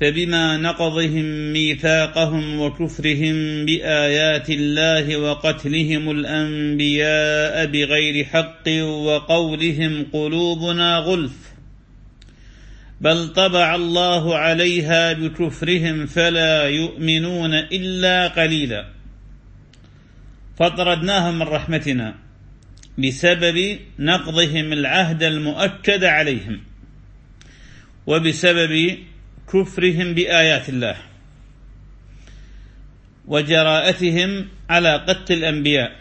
فبما نقضهم ميثاقهم وكفرهم بآيات الله وقتلهم الأنبياء بغير حق وقولهم قلوبنا غلف بل طبع الله عليها بكفرهم فلا يؤمنون إلا قليلا فطردناهم من رحمتنا بسبب نقضهم العهد المؤكد عليهم وبسبب كفرهم بآيات الله وجراءتهم على قتل الأنبياء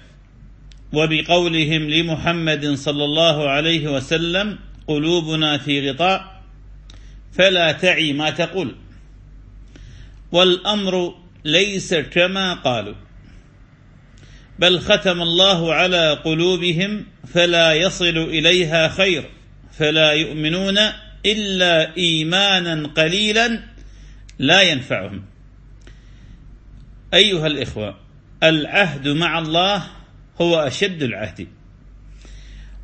وبقولهم لمحمد صلى الله عليه وسلم قلوبنا في غطاء فلا تعي ما تقول والأمر ليس كما قالوا بل ختم الله على قلوبهم فلا يصل إليها خير فلا يؤمنون إلا إيمانا قليلا لا ينفعهم. أيها الإخوة العهد مع الله هو أشد العهد.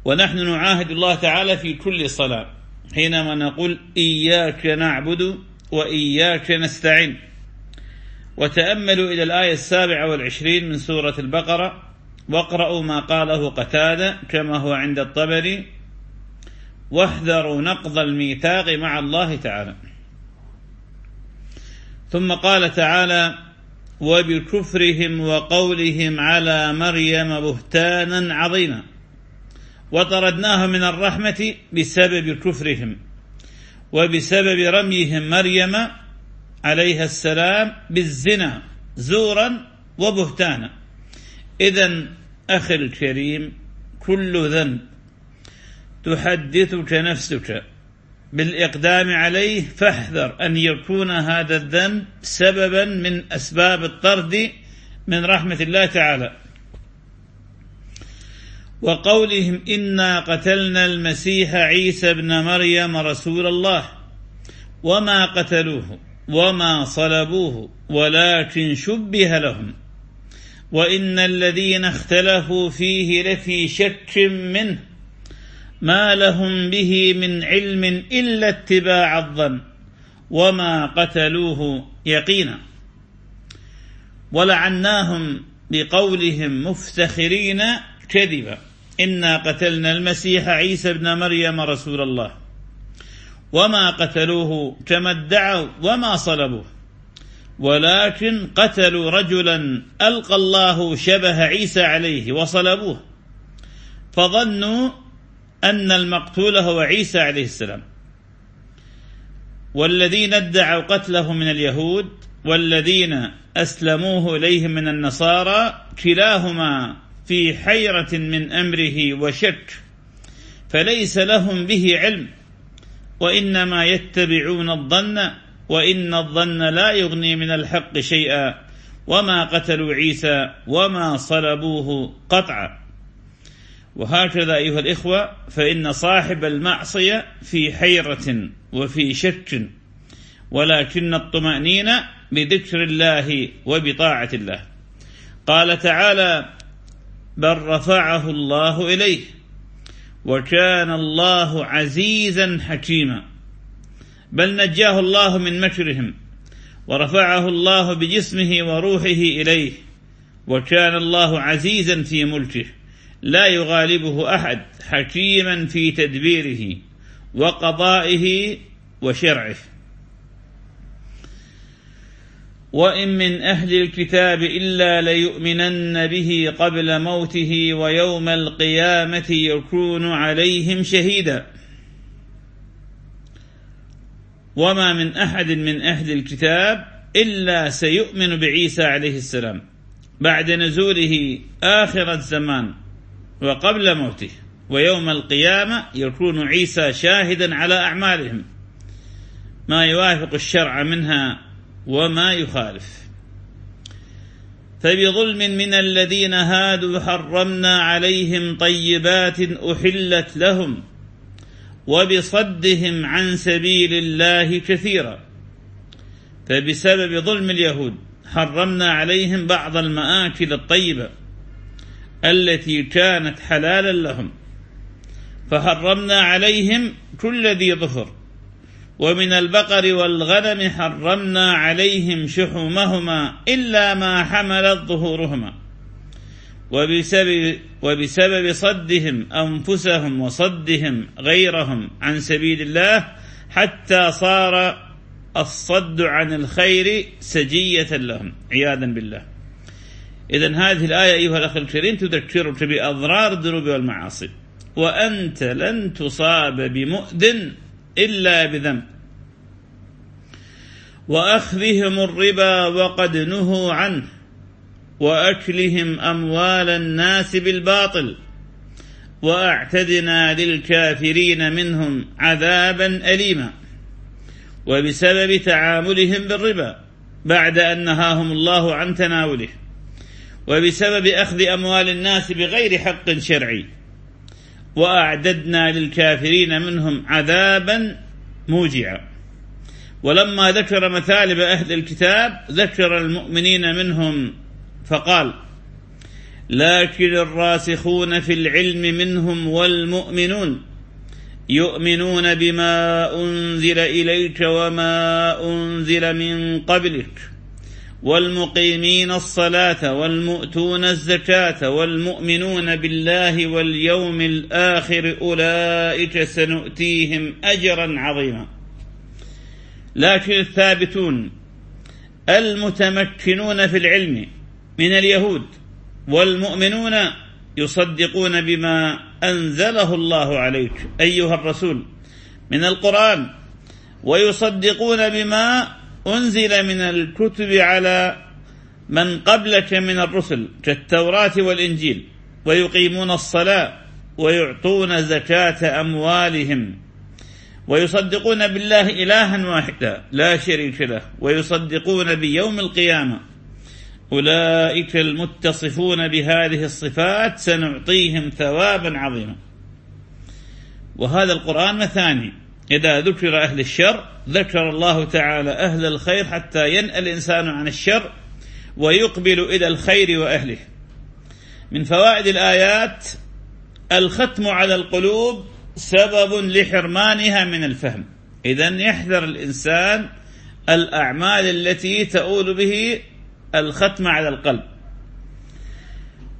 ونحن نعاهد الله تعالى في كل صلاة حينما نقول إياك نعبد وإياك نستعين. وتأملوا إلى الآية السابعة والعشرين من سورة البقرة واقرأوا ما قاله قتادة كما هو عند الطبري واحذروا نقض الميثاق مع الله تعالى. ثم قال تعالى وبكفرهم وقولهم على مريم بهتانا عظيما. وطردناه من الرحمة بسبب كفرهم وبسبب رميهم مريم عليها السلام بالزنا زورا وبهتانا. إذا أخي الكريم كل ذنب تحدثك نفسك بالإقدام عليه فاحذر أن يكون هذا الذنب سببا من أسباب الطرد من رحمة الله تعالى. وقولهم إنا قتلنا المسيح عيسى ابن مريم رسول الله وما قتلوه وما صلبوه ولكن شبه لهم. وإن الذين اختلفوا فيه لفي شك منه ما لهم به من علم إلا اتباع الظن وما قتلوه يقينا. ولعناهم بقولهم مفتخرين كذبا. إنا قتلنا المسيح عيسى ابن مريم رسول الله. وما قتلوه كما ادعوا وما صلبوه. ولكن قتلوا رجلا ألقى الله شبه عيسى عليه وصلبوه. فظنوا أن المقتول هو عيسى عليه السلام. والذين ادعوا قتله من اليهود والذين أسلموه إليهم من النصارى كلاهما في حيرة من أمره وشك فليس لهم به علم. وإنما يتبعون الظن وإن الظن لا يغني من الحق شيئا وما قتلوا عيسى وما صلبوه قطعا. وهكذا أيها الإخوة فإن صاحب المعصية في حيرة وفي شك ولكن الطمأنينة بذكر الله وبطاعة الله. قال تعالى بل رفعه الله إليه وكان الله عزيزا حكيما. بل نجاه الله من مكرهم ورفعه الله بجسمه وروحه إليه وكان الله عزيزا في ملكه. لا يغالبه أحد حكيما في تدبيره وقضائه وشرعه. وإن من أهل الكتاب إلا ليؤمنن به قبل موته ويوم القيامة يكون عليهم شهيدا. وما من أحد من أهل الكتاب إلا سيؤمن بعيسى عليه السلام بعد نزوله آخر الزمان. وقبل موته ويوم القيامة يكون عيسى شاهدا على أعمالهم. ما يوافق الشرع منها وما يخالف. فبظلم من الذين هادوا حرمنا عليهم طيبات أحلت لهم وبصدهم عن سبيل الله كثيرا. فبسبب ظلم اليهود حرمنا عليهم بعض المآكل الطيبة. التي كانت حلالا لهم. فحرمنا عليهم كل ذي ظفر. ومن البقر والغنم حرمنا عليهم شحومهما إلا ما حملت ظهورهما. وبسبب, وبسبب صدهم أنفسهم وصدهم غيرهم عن سبيل الله حتى صار الصد عن الخير سجية لهم. عياذا بالله. إذا هذه الآية أيها الأخ الكريم تذكرك بأضرار الذنوب والمعاصي. وأنت لن تصاب بمؤذن إلا بذنب. وأخذهم الربا وقد نهوا عنه. وأكلهم أموال الناس بالباطل. وأعتدنا للكافرين منهم عذابا أليما. وبسبب تعاملهم بالربا بعد أن نهاهم الله عن تناوله. وبسبب أخذ أموال الناس بغير حق شرعي. وأعددنا للكافرين منهم عذابا موجعا. ولما ذكر مثالب أهل الكتاب ذكر المؤمنين منهم فقال لكن الراسخون في العلم منهم والمؤمنون يؤمنون بما أنزل إليك وما أنزل من قبلك والمقيمين الصلاة والمؤتون الزكاة والمؤمنون بالله واليوم الآخر أولئك سنؤتيهم أجرا عظيما. لكن الثابتون المتمكنون في العلم من اليهود والمؤمنون يصدقون بما أنزله الله عليك أيها الرسول من القرآن ويصدقون بما أنزل من الكتب على من قبلك من الرسل كالتوراة والإنجيل ويقيمون الصلاة ويعطون زكاة أموالهم ويصدقون بالله إلها واحدا لا شريك له ويصدقون بيوم القيامة. أولئك المتصفون بهذه الصفات سنعطيهم ثوابا عظيما. وهذا القرآن مثاني. إذا ذكر أهل الشر ذكر الله تعالى أهل الخير حتى ينأى الإنسان عن الشر ويقبل إلى الخير وأهله. من فوائد الآيات الختم على القلوب سبب لحرمانها من الفهم. إذا يحذر الإنسان الأعمال التي تؤول به الختم على القلب.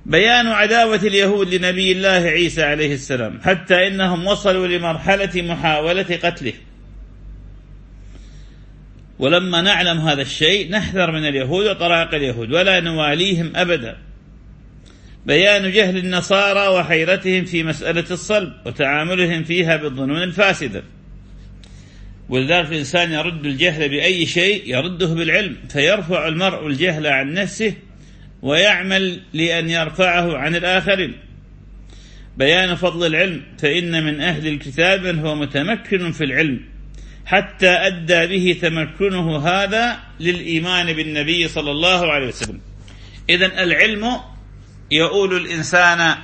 بيان عداوة اليهود لنبي الله عيسى عليه السلام حتى إنهم وصلوا لمرحلة محاولة قتله. ولما نعلم هذا الشيء نحذر من اليهود وطرائق اليهود ولا نواليهم أبدا. بيان جهل النصارى وحيرتهم في مسألة الصلب وتعاملهم فيها بالظنون الفاسدة. ولذلك الإنسان يرد الجهل بأي شيء يرده بالعلم فيرفع المرء الجهل عن نفسه ويعمل لأن يرفعه عن الآخرين. بيان فضل العلم فإن من أهل الكتاب من هو متمكن في العلم حتى أدى به تمكنه هذا للإيمان بالنبي صلى الله عليه وسلم. إذا العلم يؤول الإنسان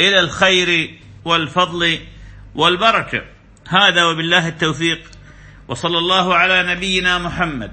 إلى الخير والفضل والبركة. هذا وبالله التوفيق. وصلى الله على نبينا محمد.